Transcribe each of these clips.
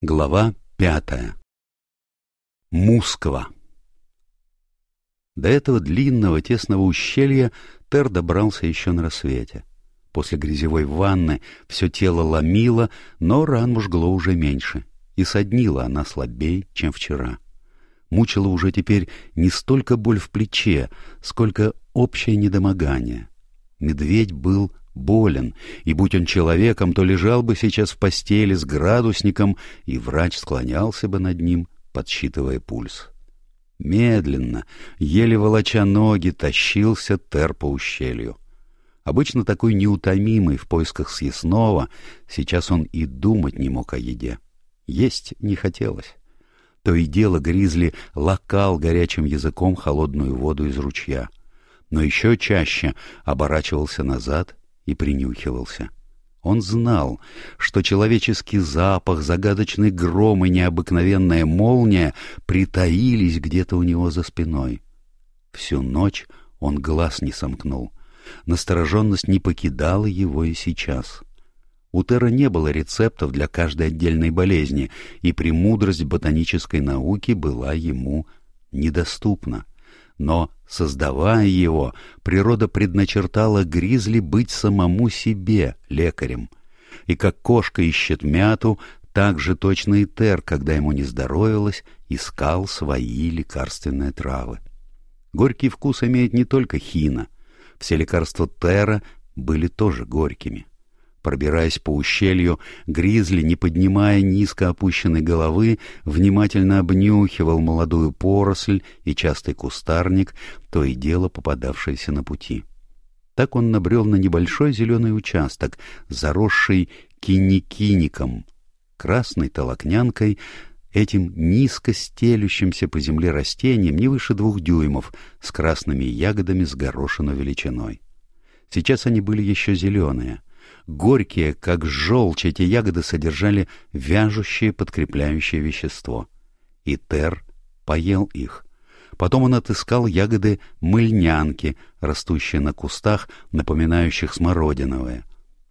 Глава пятая. Мусква. До этого длинного тесного ущелья Тер добрался еще на рассвете. После грязевой ванны все тело ломило, но ранму жгло уже меньше, и соднила она слабее, чем вчера. Мучила уже теперь не столько боль в плече, сколько общее недомогание. Медведь был болен, и будь он человеком, то лежал бы сейчас в постели с градусником, и врач склонялся бы над ним, подсчитывая пульс. Медленно, еле волоча ноги, тащился Тер по ущелью. Обычно такой неутомимый в поисках съестного, сейчас он и думать не мог о еде. Есть не хотелось. То и дело Гризли лакал горячим языком холодную воду из ручья. Но еще чаще оборачивался назад и принюхивался. Он знал, что человеческий запах, загадочный гром и необыкновенная молния притаились где-то у него за спиной. Всю ночь он глаз не сомкнул. Настороженность не покидала его и сейчас. У Тера не было рецептов для каждой отдельной болезни, и премудрость ботанической науки была ему недоступна но создавая его, природа предначертала гризли быть самому себе лекарем. И как кошка ищет мяту, так же точно и Тер, когда ему не здоровилось, искал свои лекарственные травы. Горький вкус имеет не только хина. Все лекарства Тера были тоже горькими. Пробираясь по ущелью, Гризли, не поднимая низко опущенной головы, внимательно обнюхивал молодую поросль и частый кустарник, то и дело попадавшееся на пути. Так он набрел на небольшой зеленый участок, заросший киникиником, красной толокнянкой, этим низко стелющимся по земле растением не выше двух дюймов, с красными ягодами с горошину величиной. Сейчас они были еще зеленые — горькие, как желчь, эти ягоды содержали вяжущее подкрепляющее вещество. И Тер поел их. Потом он отыскал ягоды мыльнянки, растущие на кустах, напоминающих смородиновые.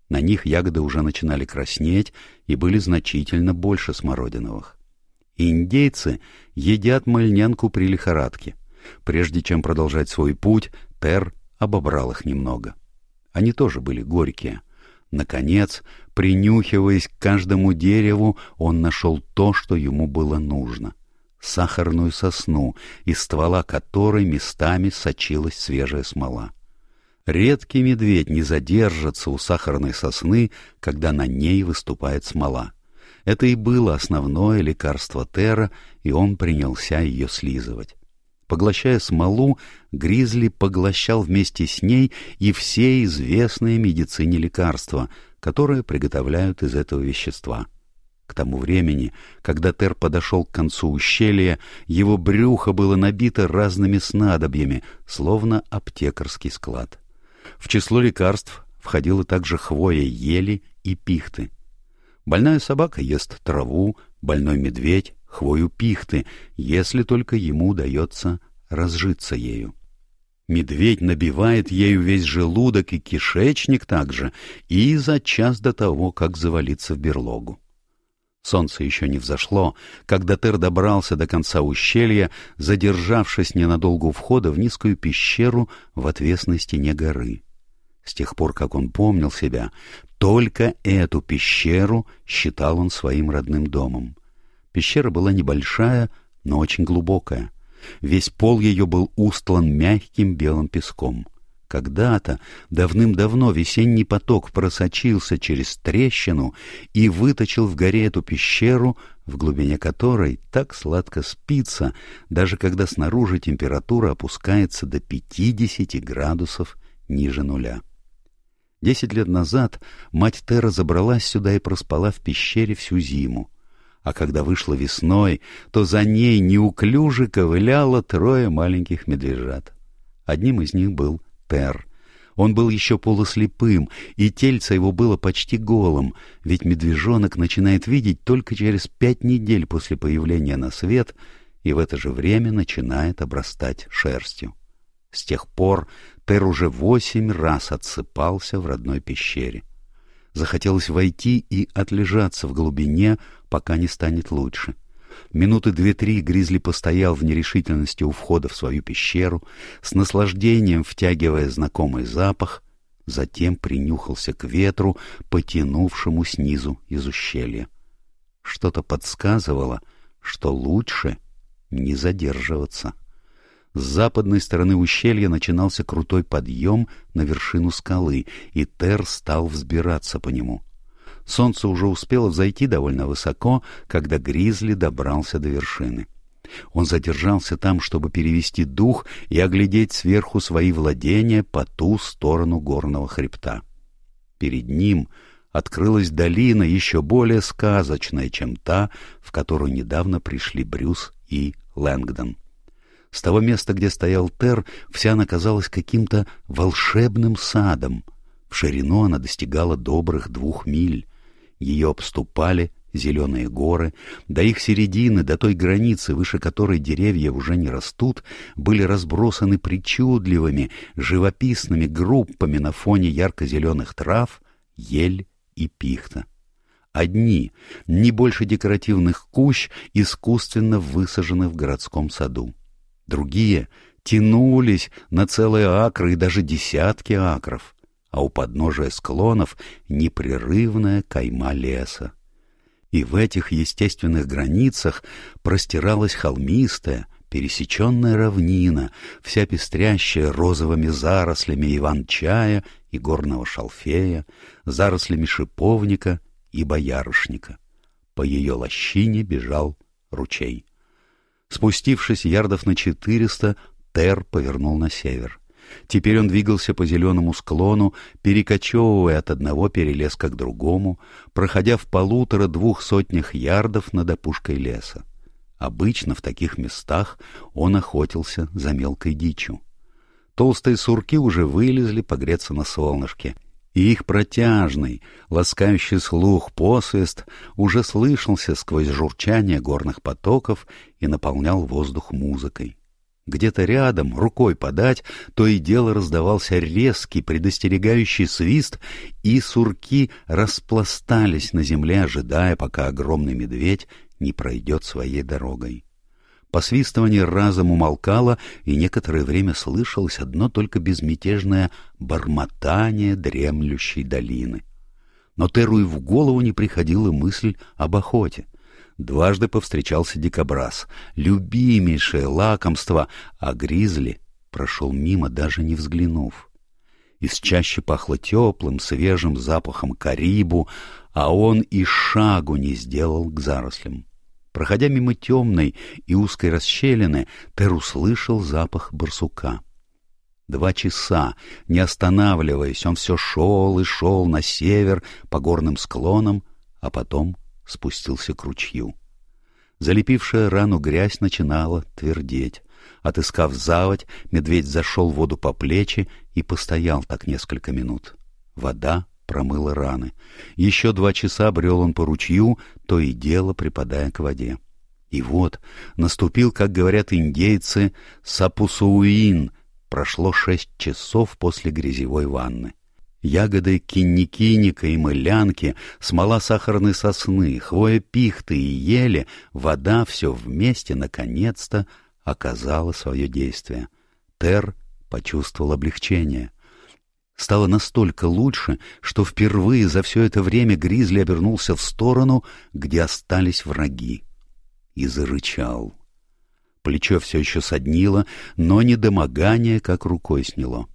На них ягоды уже начинали краснеть и были значительно больше смородиновых. Индейцы едят мыльнянку при лихорадке. Прежде чем продолжать свой путь, Тер обобрал их немного. Они тоже были горькие. Наконец, принюхиваясь к каждому дереву, он нашел то, что ему было нужно — сахарную сосну, из ствола которой местами сочилась свежая смола. Редкий медведь не задержится у сахарной сосны, когда на ней выступает смола. Это и было основное лекарство Тера, и он принялся ее слизывать поглощая смолу, гризли поглощал вместе с ней и все известные медицине лекарства, которые приготовляют из этого вещества. К тому времени, когда Тер подошел к концу ущелья, его брюхо было набито разными снадобьями, словно аптекарский склад. В число лекарств входило также хвоя ели и пихты. Больная собака ест траву, больной медведь хвою пихты, если только ему удается разжиться ею. Медведь набивает ею весь желудок и кишечник также, и за час до того, как завалиться в берлогу. Солнце еще не взошло, когда Тер добрался до конца ущелья, задержавшись ненадолго у входа в низкую пещеру в отвесной стене горы. С тех пор, как он помнил себя, только эту пещеру считал он своим родным домом. Пещера была небольшая, но очень глубокая. Весь пол ее был устлан мягким белым песком. Когда-то, давным-давно, весенний поток просочился через трещину и выточил в горе эту пещеру, в глубине которой так сладко спится, даже когда снаружи температура опускается до 50 градусов ниже нуля. Десять лет назад мать Тера забралась сюда и проспала в пещере всю зиму. А когда вышла весной, то за ней неуклюже ковыляло трое маленьких медвежат. Одним из них был Тер Он был еще полуслепым, и тельце его было почти голым, ведь медвежонок начинает видеть только через пять недель после появления на свет и в это же время начинает обрастать шерстью. С тех пор Тер уже восемь раз отсыпался в родной пещере. Захотелось войти и отлежаться в глубине, пока не станет лучше. Минуты две-три Гризли постоял в нерешительности у входа в свою пещеру, с наслаждением втягивая знакомый запах, затем принюхался к ветру, потянувшему снизу из ущелья. Что-то подсказывало, что лучше не задерживаться. С западной стороны ущелья начинался крутой подъем на вершину скалы, и Тер стал взбираться по нему. Солнце уже успело взойти довольно высоко, когда Гризли добрался до вершины. Он задержался там, чтобы перевести дух и оглядеть сверху свои владения по ту сторону горного хребта. Перед ним открылась долина, еще более сказочная, чем та, в которую недавно пришли Брюс и Лэнгдон. С того места, где стоял Тер, Вся она казалась каким-то волшебным садом. В ширину она достигала добрых двух миль. Ее обступали зеленые горы, до их середины, до той границы, выше которой деревья уже не растут, были разбросаны причудливыми, живописными группами на фоне ярко-зеленых трав, ель и пихта. Одни, не больше декоративных кущ, искусственно высажены в городском саду. Другие тянулись на целые акры и даже десятки акров, а у подножия склонов непрерывная кайма леса. И в этих естественных границах простиралась холмистая, пересеченная равнина, вся пестрящая розовыми зарослями иван-чая и горного шалфея, зарослями шиповника и боярышника. По ее лощине бежал ручей. Спустившись ярдов на четыреста, Тер повернул на север. Теперь он двигался по зеленому склону, перекочевывая от одного перелеска к другому, проходя в полутора-двух сотнях ярдов над опушкой леса. Обычно в таких местах он охотился за мелкой дичью. Толстые сурки уже вылезли погреться на солнышке — их протяжный, ласкающий слух посвист уже слышался сквозь журчание горных потоков и наполнял воздух музыкой. Где-то рядом, рукой подать, то и дело раздавался резкий, предостерегающий свист, и сурки распластались на земле, ожидая, пока огромный медведь не пройдет своей дорогой. Посвистывание разом умолкало, и некоторое время слышалось одно только безмятежное бормотание дремлющей долины. Но Теру и в голову не приходила мысль об охоте. Дважды повстречался дикобраз, любимейшее лакомство, а гризли прошел мимо, даже не взглянув. Из чаще пахло теплым, свежим запахом карибу, а он и шагу не сделал к зарослям. Проходя мимо темной и узкой расщелины, Тер услышал запах барсука. Два часа, не останавливаясь, он все шел и шел на север по горным склонам, а потом спустился к ручью. Залепившая рану грязь начинала твердеть. Отыскав заводь, медведь зашел в воду по плечи и постоял так несколько минут. Вода промыла раны. Еще два часа брел он по ручью, то и дело припадая к воде. И вот наступил, как говорят индейцы, Сапусуин. Прошло шесть часов после грязевой ванны. Ягоды кинникиника и мылянки, смола сахарной сосны, хвоя пихты и ели, вода все вместе наконец-то оказала свое действие. Тер почувствовал облегчение — стало настолько лучше, что впервые за все это время Гризли обернулся в сторону, где остались враги, и зарычал. Плечо все еще соднило, но недомогание как рукой сняло.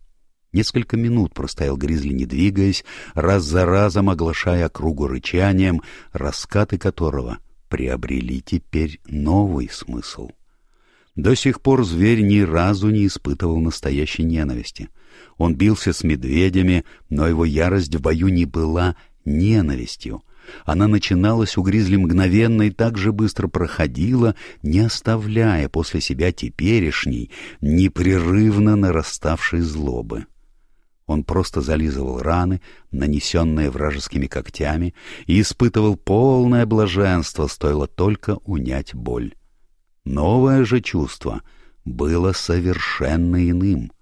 Несколько минут простоял Гризли, не двигаясь, раз за разом оглашая кругу рычанием, раскаты которого приобрели теперь новый смысл. До сих пор зверь ни разу не испытывал настоящей ненависти — он бился с медведями, но его ярость в бою не была ненавистью. Она начиналась у гризли мгновенно и так же быстро проходила, не оставляя после себя теперешней, непрерывно нараставшей злобы. Он просто зализывал раны, нанесенные вражескими когтями, и испытывал полное блаженство, стоило только унять боль. Новое же чувство было совершенно иным —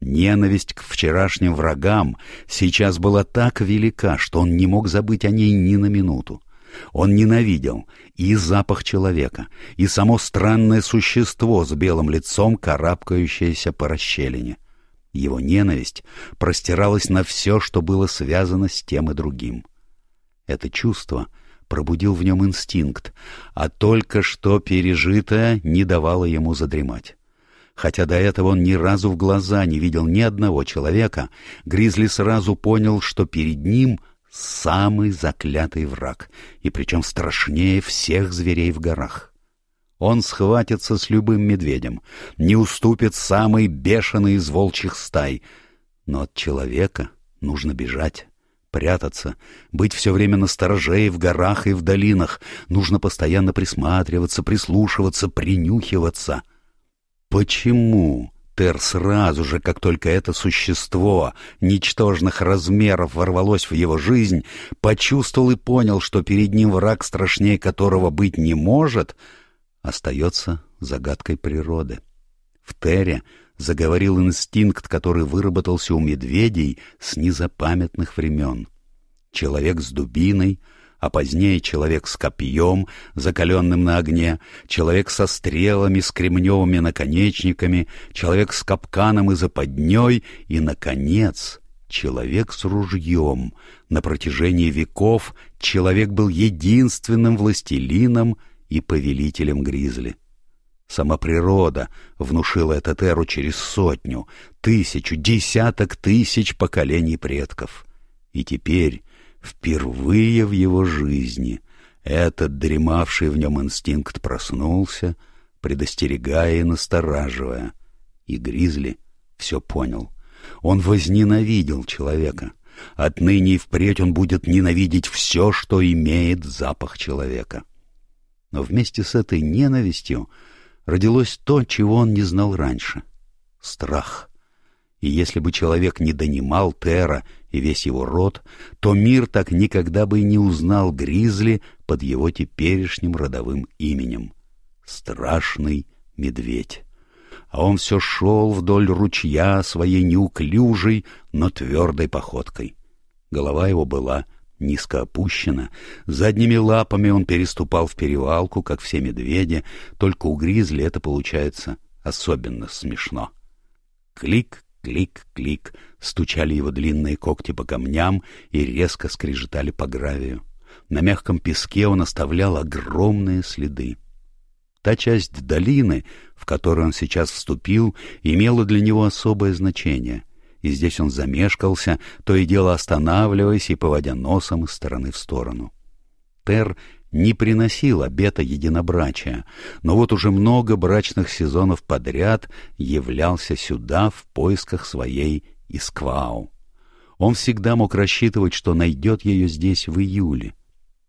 Ненависть к вчерашним врагам сейчас была так велика, что он не мог забыть о ней ни на минуту. Он ненавидел и запах человека, и само странное существо с белым лицом, карабкающееся по расщелине. Его ненависть простиралась на все, что было связано с тем и другим. Это чувство пробудил в нем инстинкт, а только что пережитое не давало ему задремать. Хотя до этого он ни разу в глаза не видел ни одного человека, Гризли сразу понял, что перед ним самый заклятый враг, и причем страшнее всех зверей в горах. Он схватится с любым медведем, не уступит самый бешеный из волчьих стай. Но от человека нужно бежать, прятаться, быть все время на стороже и в горах, и в долинах. Нужно постоянно присматриваться, прислушиваться, принюхиваться — Почему Тер сразу же, как только это существо ничтожных размеров ворвалось в его жизнь, почувствовал и понял, что перед ним враг, страшнее которого быть не может, остается загадкой природы. В Тере заговорил инстинкт, который выработался у медведей с незапамятных времен. Человек с дубиной — а позднее человек с копьем, закаленным на огне, человек со стрелами, с кремневыми наконечниками, человек с капканом и западней, и, наконец, человек с ружьем. На протяжении веков человек был единственным властелином и повелителем гризли. Сама природа внушила этот эру через сотню, тысячу, десяток тысяч поколений предков. И теперь Впервые в его жизни этот дремавший в нем инстинкт проснулся, предостерегая и настораживая. И Гризли все понял. Он возненавидел человека. Отныне и впредь он будет ненавидеть все, что имеет запах человека. Но вместе с этой ненавистью родилось то, чего он не знал раньше — страх. И если бы человек не донимал Тера и весь его род, то мир так никогда бы не узнал Гризли под его теперешним родовым именем. Страшный медведь. А он все шел вдоль ручья своей неуклюжей, но твердой походкой. Голова его была низко опущена, задними лапами он переступал в перевалку, как все медведи, только у Гризли это получается особенно смешно. Клик, клик-клик, стучали его длинные когти по камням и резко скрежетали по гравию. На мягком песке он оставлял огромные следы. Та часть долины, в которую он сейчас вступил, имела для него особое значение, и здесь он замешкался, то и дело останавливаясь и поводя носом из стороны в сторону. Тер не приносила бета-единобрачия, но вот уже много брачных сезонов подряд являлся сюда в поисках своей Исквау. Он всегда мог рассчитывать, что найдет ее здесь в июле.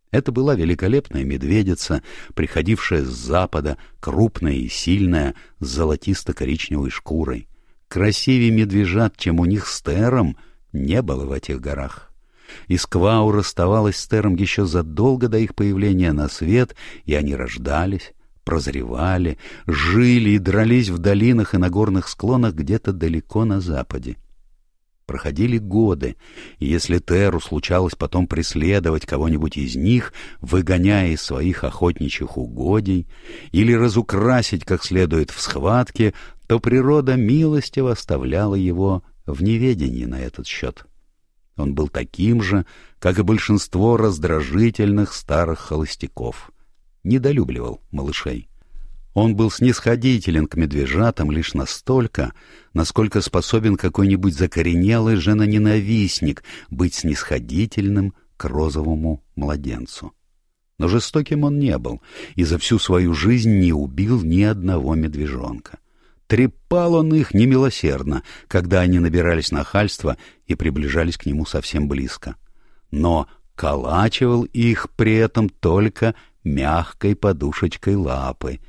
Это была великолепная медведица, приходившая с запада, крупная и сильная, с золотисто-коричневой шкурой. Красивее медвежат, чем у них с Тером, не было в этих горах. Исквау расставалась с Тером еще задолго до их появления на свет, и они рождались, прозревали, жили и дрались в долинах и на горных склонах где-то далеко на западе. Проходили годы, и если Теру случалось потом преследовать кого-нибудь из них, выгоняя из своих охотничьих угодий, или разукрасить как следует в схватке, то природа милостиво оставляла его в неведении на этот счет. Он был таким же, как и большинство раздражительных старых холостяков. Недолюбливал малышей. Он был снисходителен к медвежатам лишь настолько, насколько способен какой-нибудь закоренелый женоненавистник быть снисходительным к розовому младенцу. Но жестоким он не был и за всю свою жизнь не убил ни одного медвежонка трепал он их немилосердно, когда они набирались нахальства и приближались к нему совсем близко. Но колачивал их при этом только мягкой подушечкой лапы,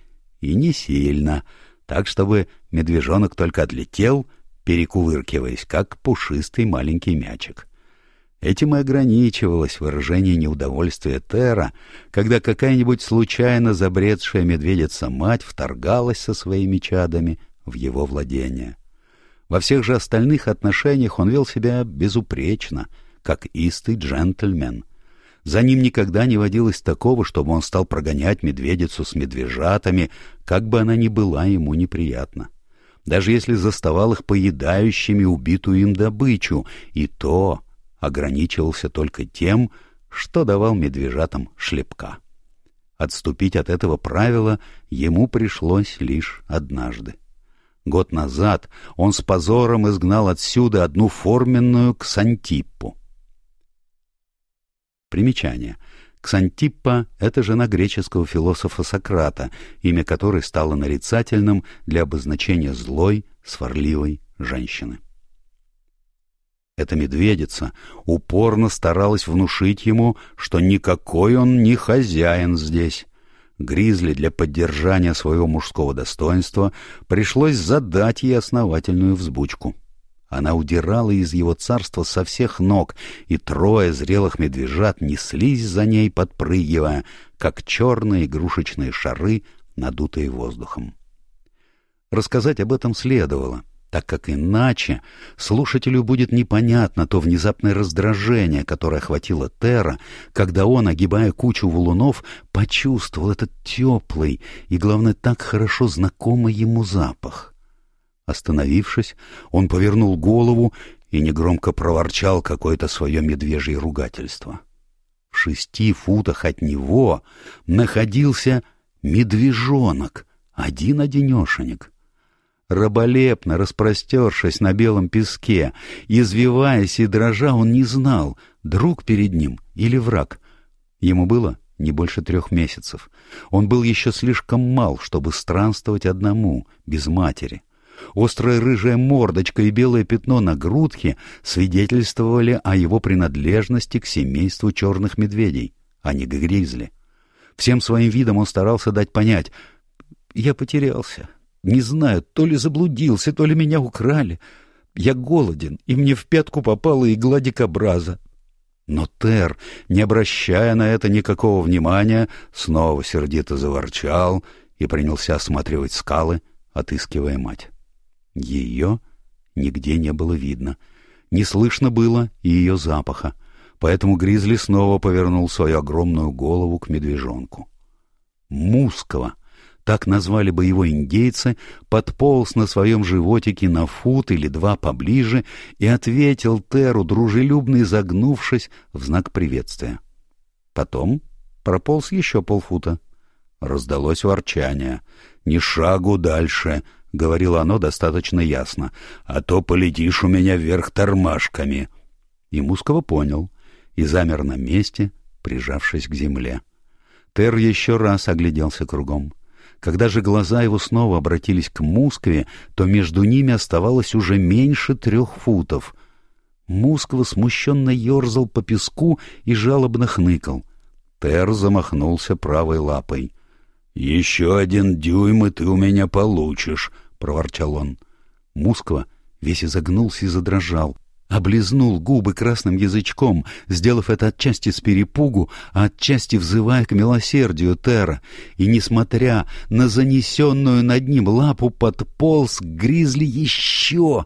и не сильно, так чтобы медвежонок только отлетел, перекувыркиваясь, как пушистый маленький мячик. Этим и ограничивалось выражение неудовольствия Тера, когда какая-нибудь случайно забредшая медведица-мать вторгалась со своими чадами в его владение. Во всех же остальных отношениях он вел себя безупречно, как истый джентльмен. За ним никогда не водилось такого, чтобы он стал прогонять медведицу с медвежатами, как бы она ни была ему неприятна. Даже если заставал их поедающими убитую им добычу, и то ограничивался только тем, что давал медвежатам шлепка. Отступить от этого правила ему пришлось лишь однажды. Год назад он с позором изгнал отсюда одну форменную ксантиппу. Примечание. Ксантиппа — это жена греческого философа Сократа, имя которой стало нарицательным для обозначения злой, сварливой женщины. Эта медведица упорно старалась внушить ему, что никакой он не хозяин здесь, Гризли для поддержания своего мужского достоинства пришлось задать ей основательную взбучку. Она удирала из его царства со всех ног, и трое зрелых медвежат неслись за ней, подпрыгивая, как черные игрушечные шары, надутые воздухом. Рассказать об этом следовало так как иначе слушателю будет непонятно то внезапное раздражение, которое охватило Тера, когда он, огибая кучу валунов, почувствовал этот теплый и, главное, так хорошо знакомый ему запах. Остановившись, он повернул голову и негромко проворчал какое-то свое медвежье ругательство. В шести футах от него находился медвежонок, один-одинешенек — раболепно распростершись на белом песке, извиваясь и дрожа, он не знал, друг перед ним или враг. Ему было не больше трех месяцев. Он был еще слишком мал, чтобы странствовать одному, без матери. Острая рыжая мордочка и белое пятно на грудке свидетельствовали о его принадлежности к семейству черных медведей, а не к гризли. Всем своим видом он старался дать понять «Я потерялся, не знаю, то ли заблудился, то ли меня украли. Я голоден, и мне в пятку попала игла дикобраза. Но Тер, не обращая на это никакого внимания, снова сердито заворчал и принялся осматривать скалы, отыскивая мать. Ее нигде не было видно. Не слышно было и ее запаха, поэтому Гризли снова повернул свою огромную голову к медвежонку. «Мускова!» так назвали бы его индейцы, подполз на своем животике на фут или два поближе и ответил Теру, дружелюбно изогнувшись в знак приветствия. Потом прополз еще полфута. Раздалось ворчание. «Ни шагу дальше», — говорило оно достаточно ясно, «а то полетишь у меня вверх тормашками». И Мускова понял и замер на месте, прижавшись к земле. Тер еще раз огляделся кругом. Когда же глаза его снова обратились к Мускве, то между ними оставалось уже меньше трех футов. Мусква смущенно ерзал по песку и жалобно хныкал. Тер замахнулся правой лапой. — Еще один дюйм, и ты у меня получишь, — проворчал он. Мусква весь изогнулся и задрожал облизнул губы красным язычком, сделав это отчасти с перепугу, а отчасти взывая к милосердию Тера, и, несмотря на занесенную над ним лапу, подполз к гризли еще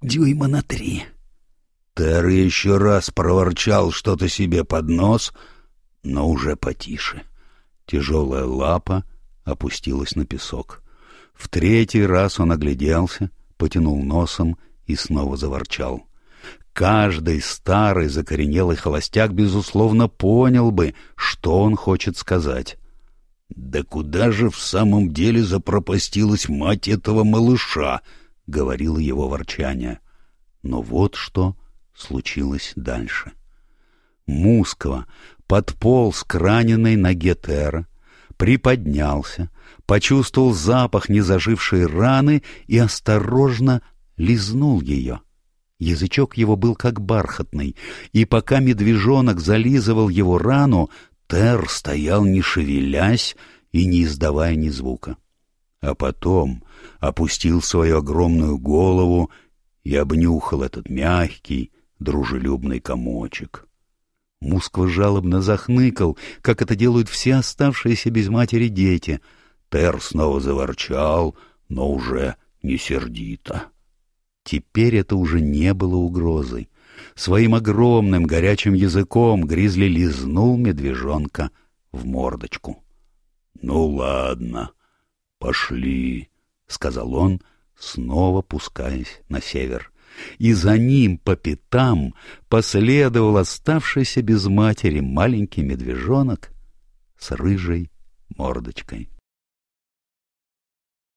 дюйма на три. Тер еще раз проворчал что-то себе под нос, но уже потише. Тяжелая лапа опустилась на песок. В третий раз он огляделся, потянул носом и снова заворчал — каждый старый закоренелый холостяк, безусловно, понял бы, что он хочет сказать. «Да куда же в самом деле запропастилась мать этого малыша?» — говорило его ворчание. Но вот что случилось дальше. Мускова подполз к раненой ноге Тера, приподнялся, почувствовал запах незажившей раны и осторожно лизнул ее. Язычок его был как бархатный, и пока медвежонок зализывал его рану, Тер стоял не шевелясь и не издавая ни звука. А потом опустил свою огромную голову и обнюхал этот мягкий, дружелюбный комочек. Мусква жалобно захныкал, как это делают все оставшиеся без матери дети. Тер снова заворчал, но уже не сердито. Теперь это уже не было угрозой. Своим огромным горячим языком Гризли лизнул медвежонка в мордочку. — Ну ладно, пошли, — сказал он, снова пускаясь на север. И за ним по пятам последовал оставшийся без матери маленький медвежонок с рыжей мордочкой.